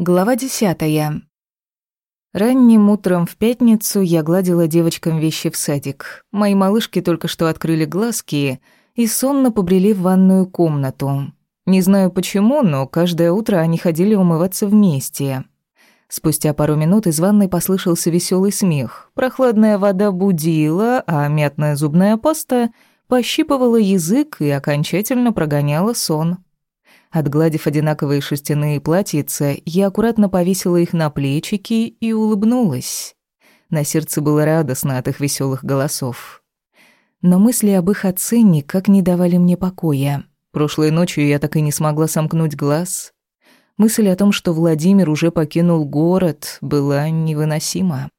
Глава десятая. Ранним утром в пятницу я гладила девочкам вещи в садик. Мои малышки только что открыли глазки и сонно побрели в ванную комнату. Не знаю почему, но каждое утро они ходили умываться вместе. Спустя пару минут из ванной послышался веселый смех. Прохладная вода будила, а мятная зубная паста пощипывала язык и окончательно прогоняла сон. Отгладив одинаковые шерстяные платьица, я аккуратно повесила их на плечики и улыбнулась. На сердце было радостно от их веселых голосов. Но мысли об их отце никак не давали мне покоя. Прошлой ночью я так и не смогла сомкнуть глаз. Мысль о том, что Владимир уже покинул город, была невыносима.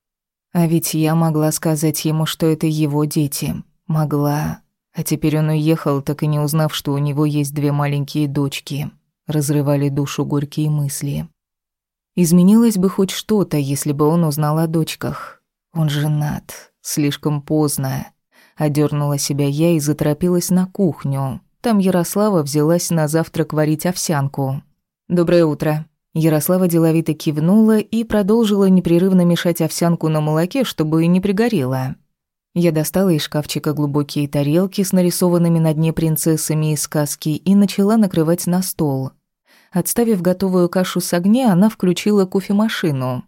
А ведь я могла сказать ему, что это его дети. Могла. А теперь он уехал, так и не узнав, что у него есть две маленькие дочки. Разрывали душу горькие мысли. Изменилось бы хоть что-то, если бы он узнал о дочках. Он женат. Слишком поздно. Одернула себя я и заторопилась на кухню. Там Ярослава взялась на завтрак варить овсянку. «Доброе утро». Ярослава деловито кивнула и продолжила непрерывно мешать овсянку на молоке, чтобы не пригорела. Я достала из шкафчика глубокие тарелки с нарисованными на дне принцессами из сказки и начала накрывать на стол. Отставив готовую кашу с огня, она включила кофемашину.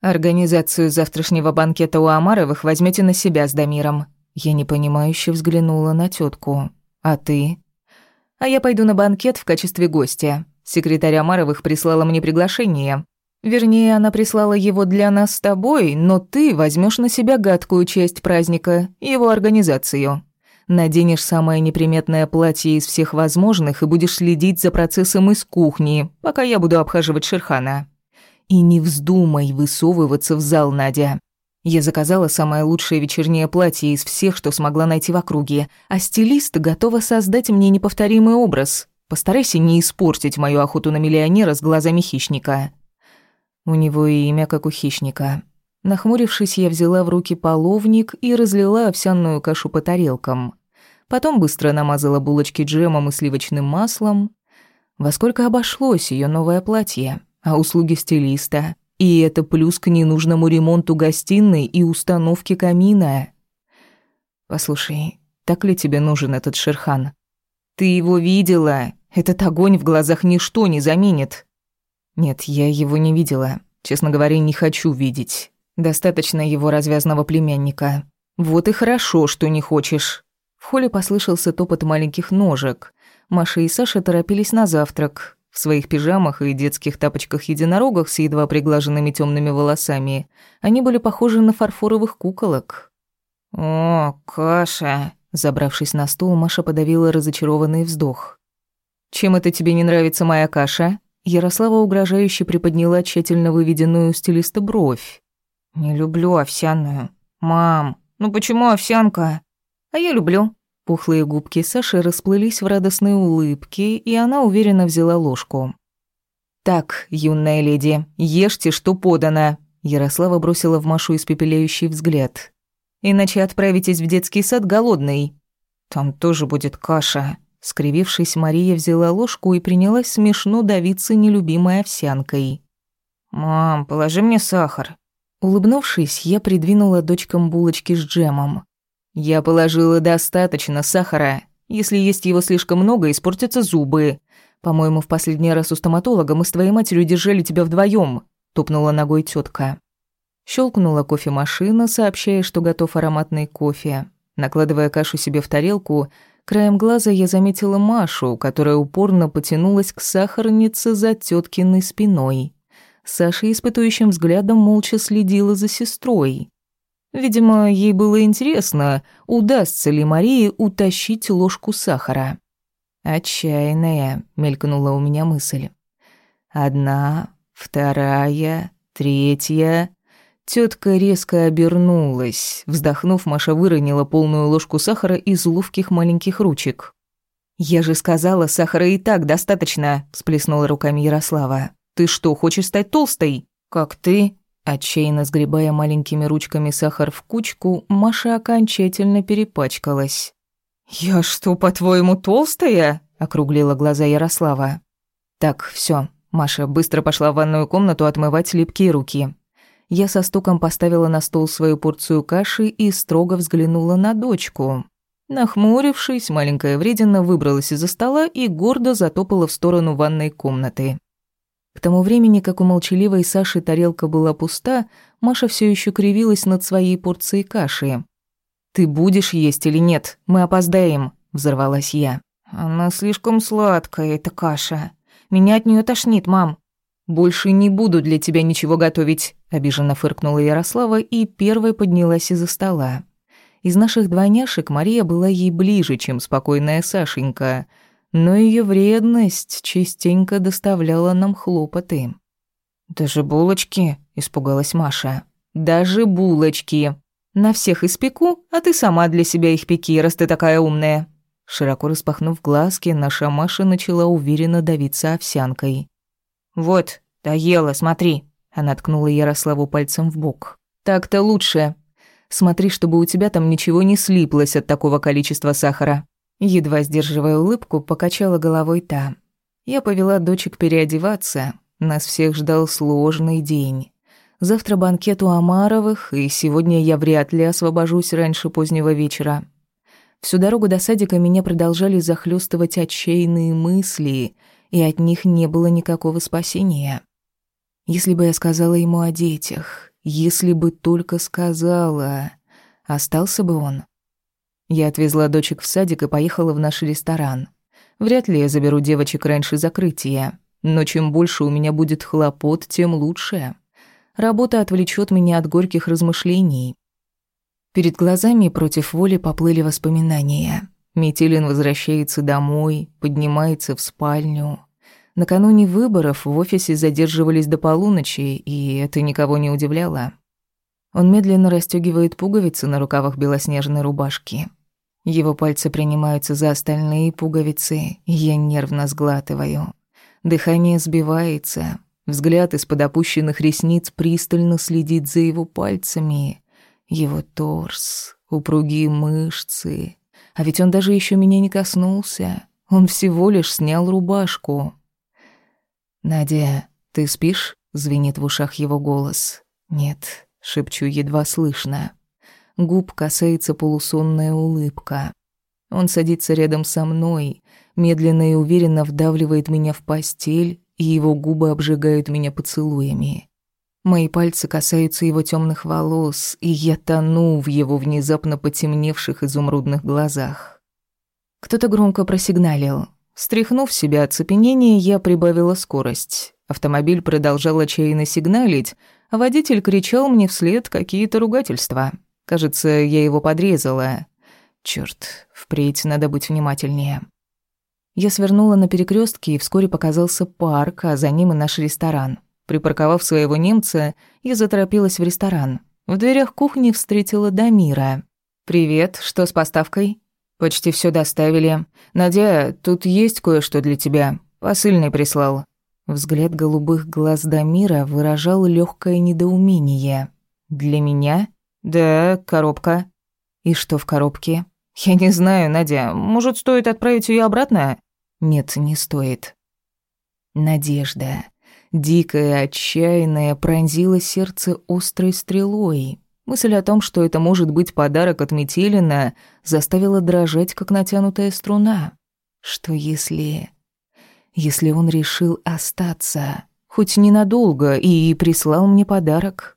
«Организацию завтрашнего банкета у Амаровых возьмете на себя с Дамиром». Я непонимающе взглянула на тетку. «А ты?» «А я пойду на банкет в качестве гостя. Секретарь Амаровых прислала мне приглашение. Вернее, она прислала его для нас с тобой, но ты возьмешь на себя гадкую часть праздника, его организацию. Наденешь самое неприметное платье из всех возможных и будешь следить за процессом из кухни, пока я буду обхаживать Шерхана. И не вздумай высовываться в зал, Надя. Я заказала самое лучшее вечернее платье из всех, что смогла найти в округе, а стилист готова создать мне неповторимый образ. Постарайся не испортить мою охоту на миллионера с глазами хищника. У него и имя как у хищника. Нахмурившись, я взяла в руки половник и разлила овсяную кашу по тарелкам. Потом быстро намазала булочки джемом и сливочным маслом. Во сколько обошлось ее новое платье, а услуги стилиста. И это плюс к ненужному ремонту гостиной и установке камина. Послушай, так ли тебе нужен этот Шерхан? Ты его видела? Этот огонь в глазах ничто не заменит. Нет, я его не видела. Честно говоря, не хочу видеть. Достаточно его развязного племянника. Вот и хорошо, что не хочешь. В холле послышался топот маленьких ножек. Маша и Саша торопились на завтрак. В своих пижамах и детских тапочках-единорогах с едва приглаженными темными волосами они были похожи на фарфоровых куколок. «О, каша!» Забравшись на стул, Маша подавила разочарованный вздох. «Чем это тебе не нравится моя каша?» Ярослава угрожающе приподняла тщательно выведенную стилиста бровь. «Не люблю овсяную. Мам, ну почему овсянка?» «А я люблю». Пухлые губки Саши расплылись в радостной улыбке, и она уверенно взяла ложку. «Так, юная леди, ешьте, что подано», Ярослава бросила в Машу испепеляющий взгляд. «Иначе отправитесь в детский сад голодный». «Там тоже будет каша», Скривившись, Мария взяла ложку и принялась смешно давиться нелюбимой овсянкой. «Мам, положи мне сахар». Улыбнувшись, я придвинула дочкам булочки с джемом. «Я положила достаточно сахара. Если есть его слишком много, испортятся зубы. По-моему, в последний раз у стоматолога мы с твоей матерью держали тебя вдвоем. тупнула ногой тетка. Щелкнула кофемашина, сообщая, что готов ароматный кофе. Накладывая кашу себе в тарелку, Краем глаза я заметила Машу, которая упорно потянулась к сахарнице за теткиной спиной. Саша испытующим взглядом молча следила за сестрой. Видимо, ей было интересно, удастся ли Марии утащить ложку сахара. «Отчаянная», — мелькнула у меня мысль. «Одна, вторая, третья...» Тетка резко обернулась. Вздохнув, Маша выронила полную ложку сахара из ловких маленьких ручек. «Я же сказала, сахара и так достаточно», – всплеснула руками Ярослава. «Ты что, хочешь стать толстой?» «Как ты?» Отчаянно сгребая маленькими ручками сахар в кучку, Маша окончательно перепачкалась. «Я что, по-твоему, толстая?» – округлила глаза Ярослава. «Так, все, Маша быстро пошла в ванную комнату отмывать липкие руки. Я со стуком поставила на стол свою порцию каши и строго взглянула на дочку. Нахмурившись, маленькая вредина выбралась из-за стола и гордо затопала в сторону ванной комнаты. К тому времени, как у молчаливой Саши тарелка была пуста, Маша все еще кривилась над своей порцией каши. «Ты будешь есть или нет? Мы опоздаем», — взорвалась я. «Она слишком сладкая, эта каша. Меня от нее тошнит, мам». «Больше не буду для тебя ничего готовить», — обиженно фыркнула Ярослава и первой поднялась из-за стола. Из наших двойняшек Мария была ей ближе, чем спокойная Сашенька, но ее вредность частенько доставляла нам хлопоты. «Даже булочки?» — испугалась Маша. «Даже булочки. На всех испеку, а ты сама для себя их пеки, раз ты такая умная». Широко распахнув глазки, наша Маша начала уверенно давиться овсянкой. «Вот, доела, смотри». Она ткнула Ярославу пальцем в бок. «Так-то лучше. Смотри, чтобы у тебя там ничего не слиплось от такого количества сахара». Едва сдерживая улыбку, покачала головой та. Я повела дочек переодеваться. Нас всех ждал сложный день. Завтра банкет у Амаровых, и сегодня я вряд ли освобожусь раньше позднего вечера. Всю дорогу до садика меня продолжали захлестывать отчаянные мысли — и от них не было никакого спасения. Если бы я сказала ему о детях, если бы только сказала, остался бы он. Я отвезла дочек в садик и поехала в наш ресторан. Вряд ли я заберу девочек раньше закрытия, но чем больше у меня будет хлопот, тем лучше. Работа отвлечет меня от горьких размышлений. Перед глазами против воли поплыли воспоминания. Метелин возвращается домой, поднимается в спальню. Накануне выборов в офисе задерживались до полуночи, и это никого не удивляло. Он медленно расстёгивает пуговицы на рукавах белоснежной рубашки. Его пальцы принимаются за остальные пуговицы, я нервно сглатываю. Дыхание сбивается, взгляд из-под опущенных ресниц пристально следит за его пальцами. Его торс, упругие мышцы, а ведь он даже еще меня не коснулся. Он всего лишь снял рубашку. «Надя, ты спишь?» — звенит в ушах его голос. «Нет», — шепчу едва слышно. Губ касается полусонная улыбка. Он садится рядом со мной, медленно и уверенно вдавливает меня в постель, и его губы обжигают меня поцелуями. Мои пальцы касаются его темных волос, и я тону в его внезапно потемневших изумрудных глазах. Кто-то громко просигналил. Стряхнув себя оцепенение, я прибавила скорость. Автомобиль продолжал отчаянно сигналить, а водитель кричал мне вслед какие-то ругательства. Кажется, я его подрезала. Черт, впредь надо быть внимательнее. Я свернула на перекрестке, и вскоре показался парк, а за ним и наш ресторан. Припарковав своего немца, я заторопилась в ресторан. В дверях кухни встретила Дамира. «Привет, что с поставкой?» «Почти все доставили. Надя, тут есть кое-что для тебя. Посыльный прислал». Взгляд голубых глаз Дамира выражал легкое недоумение. «Для меня?» «Да, коробка». «И что в коробке?» «Я не знаю, Надя. Может, стоит отправить ее обратно?» «Нет, не стоит». Надежда дикая, отчаянная, пронзила сердце острой стрелой. Мысль о том, что это может быть подарок от Метелина, заставила дрожать, как натянутая струна. Что если... Если он решил остаться, хоть ненадолго, и прислал мне подарок?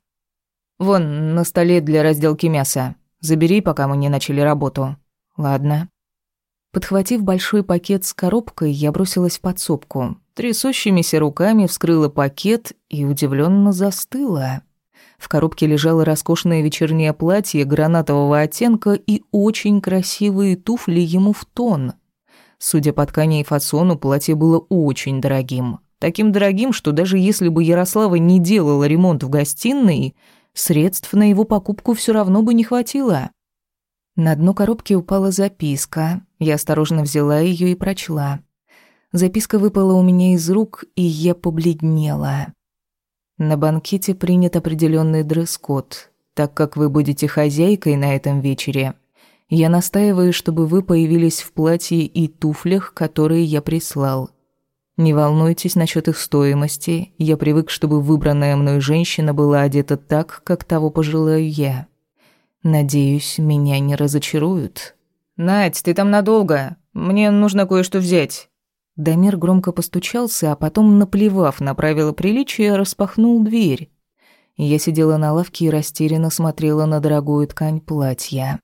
Вон, на столе для разделки мяса. Забери, пока мы не начали работу. Ладно. Подхватив большой пакет с коробкой, я бросилась в подсобку. Трясущимися руками вскрыла пакет и удивленно застыла. В коробке лежало роскошное вечернее платье гранатового оттенка и очень красивые туфли ему в тон. Судя по ткани и фасону, платье было очень дорогим. Таким дорогим, что даже если бы Ярослава не делала ремонт в гостиной, средств на его покупку все равно бы не хватило. На дно коробки упала записка. Я осторожно взяла ее и прочла. Записка выпала у меня из рук, и я побледнела. На банкете принят определенный дресс-код. Так как вы будете хозяйкой на этом вечере, я настаиваю, чтобы вы появились в платье и туфлях, которые я прислал. Не волнуйтесь насчет их стоимости. Я привык, чтобы выбранная мной женщина была одета так, как того пожелаю я. Надеюсь, меня не разочаруют. Надь, ты там надолго? Мне нужно кое-что взять. Дамир громко постучался, а потом, наплевав на правила приличия, распахнул дверь. Я сидела на лавке и растерянно смотрела на дорогую ткань платья.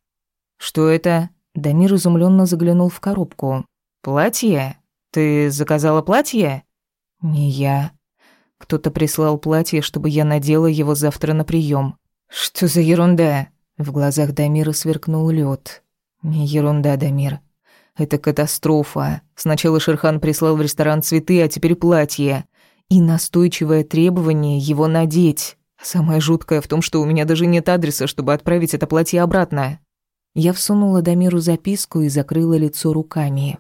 «Что это?» Дамир изумленно заглянул в коробку. «Платье? Ты заказала платье?» «Не я. Кто-то прислал платье, чтобы я надела его завтра на прием. «Что за ерунда?» В глазах Дамира сверкнул лед. «Не ерунда, Дамир. Это катастрофа. Сначала Шерхан прислал в ресторан цветы, а теперь платье. И настойчивое требование его надеть. Самое жуткое в том, что у меня даже нет адреса, чтобы отправить это платье обратно. Я всунула Дамиру записку и закрыла лицо руками.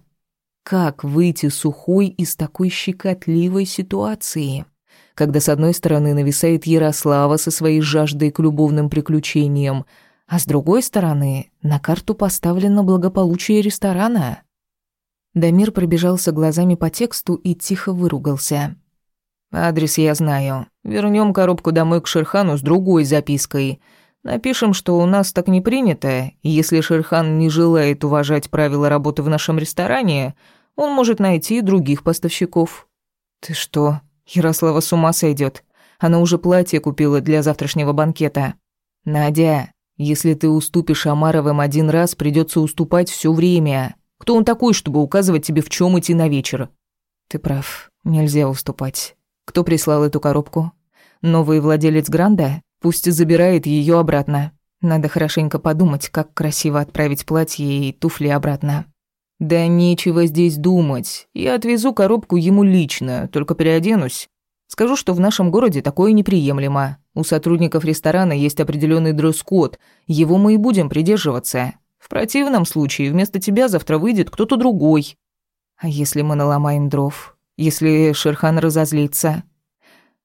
Как выйти сухой из такой щекотливой ситуации? Когда с одной стороны нависает Ярослава со своей жаждой к любовным приключениям, а с другой стороны на карту поставлено благополучие ресторана. Дамир пробежался глазами по тексту и тихо выругался. «Адрес я знаю. Вернем коробку домой к Шерхану с другой запиской. Напишем, что у нас так не принято, и если Шерхан не желает уважать правила работы в нашем ресторане, он может найти других поставщиков». «Ты что, Ярослава с ума сойдет? Она уже платье купила для завтрашнего банкета». «Надя, если ты уступишь Амаровым один раз, придется уступать все время. Кто он такой, чтобы указывать тебе, в чем идти на вечер?» «Ты прав, нельзя уступать». Кто прислал эту коробку? Новый владелец Гранда? Пусть забирает ее обратно. Надо хорошенько подумать, как красиво отправить платье и туфли обратно. Да нечего здесь думать. Я отвезу коробку ему лично, только переоденусь. Скажу, что в нашем городе такое неприемлемо. У сотрудников ресторана есть определенный дресс-код, его мы и будем придерживаться. В противном случае вместо тебя завтра выйдет кто-то другой. А если мы наломаем дров? если Шерхан разозлится.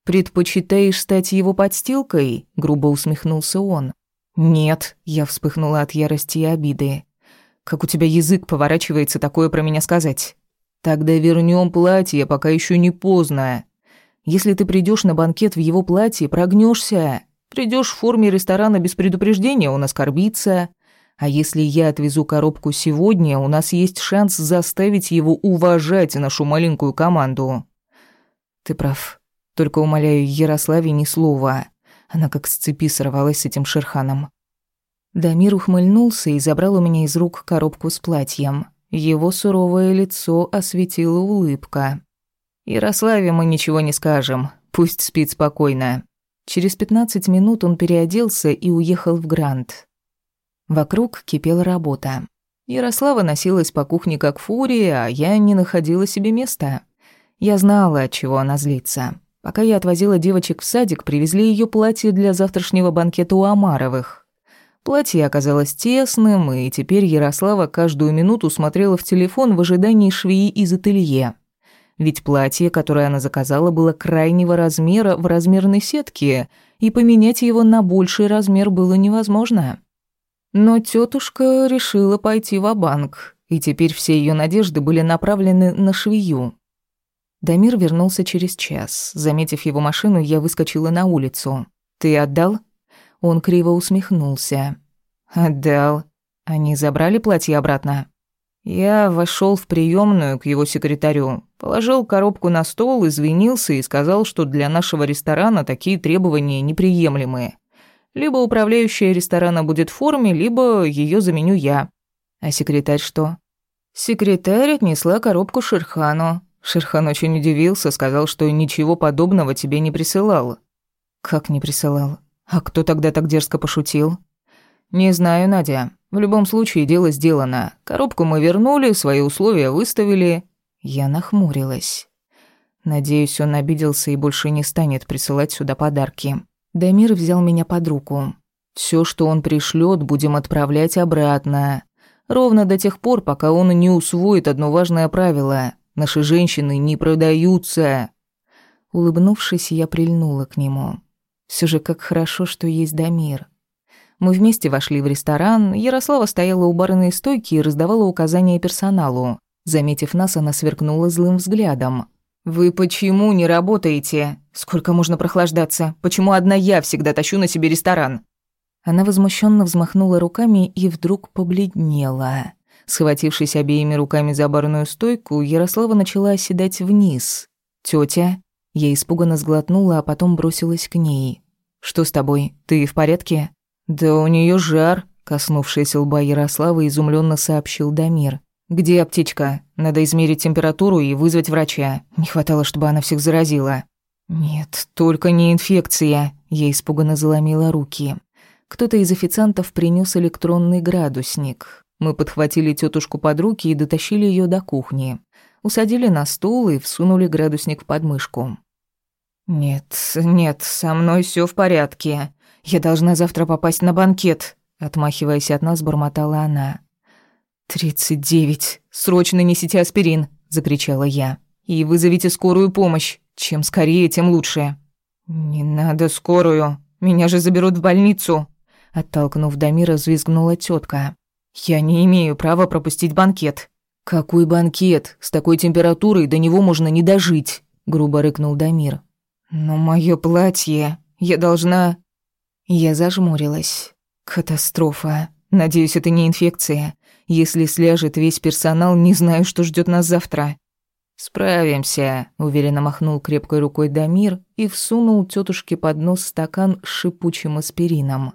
«Предпочитаешь стать его подстилкой?» — грубо усмехнулся он. «Нет», — я вспыхнула от ярости и обиды. «Как у тебя язык поворачивается такое про меня сказать?» «Тогда вернем платье, пока еще не поздно. Если ты придешь на банкет в его платье, прогнешься. Придешь в форме ресторана без предупреждения, он оскорбится. А если я отвезу коробку сегодня, у нас есть шанс заставить его уважать нашу маленькую команду. Ты прав. Только умоляю Ярославе ни слова. Она как с цепи сорвалась с этим Шерханом. Дамир ухмыльнулся и забрал у меня из рук коробку с платьем. Его суровое лицо осветила улыбка. «Ярославе мы ничего не скажем. Пусть спит спокойно». Через пятнадцать минут он переоделся и уехал в Грант. Вокруг кипела работа. Ярослава носилась по кухне как фурия, а я не находила себе места. Я знала, от чего она злится. Пока я отвозила девочек в садик, привезли ее платье для завтрашнего банкета у Амаровых. Платье оказалось тесным, и теперь Ярослава каждую минуту смотрела в телефон в ожидании швеи из ателье. Ведь платье, которое она заказала, было крайнего размера в размерной сетке, и поменять его на больший размер было невозможно. Но тетушка решила пойти в банк и теперь все ее надежды были направлены на швею. Дамир вернулся через час. Заметив его машину, я выскочила на улицу. «Ты отдал?» Он криво усмехнулся. «Отдал. Они забрали платье обратно?» Я вошел в приемную к его секретарю, положил коробку на стол, извинился и сказал, что для нашего ресторана такие требования неприемлемые. Либо управляющая ресторана будет в форме, либо ее заменю я. А секретарь что? Секретарь отнесла коробку Шерхану. Шерхан очень удивился, сказал, что ничего подобного тебе не присылал. Как не присылал? А кто тогда так дерзко пошутил? Не знаю, Надя. В любом случае дело сделано. Коробку мы вернули, свои условия выставили. Я нахмурилась. Надеюсь, он обиделся и больше не станет присылать сюда подарки. Дамир взял меня под руку. Все, что он пришлет, будем отправлять обратно. Ровно до тех пор, пока он не усвоит одно важное правило. Наши женщины не продаются. Улыбнувшись, я прильнула к нему. Все же как хорошо, что есть Дамир. Мы вместе вошли в ресторан. Ярослава стояла у барной стойки и раздавала указания персоналу. Заметив нас, она сверкнула злым взглядом. «Вы почему не работаете? Сколько можно прохлаждаться? Почему одна я всегда тащу на себе ресторан?» Она возмущенно взмахнула руками и вдруг побледнела. Схватившись обеими руками за барную стойку, Ярослава начала оседать вниз. «Тётя?» Я испуганно сглотнула, а потом бросилась к ней. «Что с тобой? Ты в порядке?» «Да у неё жар», — коснувшись лба Ярослава, изумленно сообщил Дамир. «Где аптечка? Надо измерить температуру и вызвать врача. Не хватало, чтобы она всех заразила». «Нет, только не инфекция», — я испуганно заломила руки. Кто-то из официантов принес электронный градусник. Мы подхватили тетушку под руки и дотащили ее до кухни. Усадили на стул и всунули градусник в подмышку. «Нет, нет, со мной все в порядке. Я должна завтра попасть на банкет», — отмахиваясь от нас, бормотала она. «Тридцать девять. Срочно несите аспирин», — закричала я. «И вызовите скорую помощь. Чем скорее, тем лучше». «Не надо скорую. Меня же заберут в больницу», Оттолкнув Дамира, взвизгнула тетка. «Я не имею права пропустить банкет». «Какой банкет? С такой температурой до него можно не дожить», — грубо рыкнул Дамир. «Но мое платье... Я должна...» Я зажмурилась. «Катастрофа. Надеюсь, это не инфекция. Если сляжет весь персонал, не знаю, что ждет нас завтра». «Справимся», — уверенно махнул крепкой рукой Дамир и всунул тетушке под нос стакан с шипучим аспирином.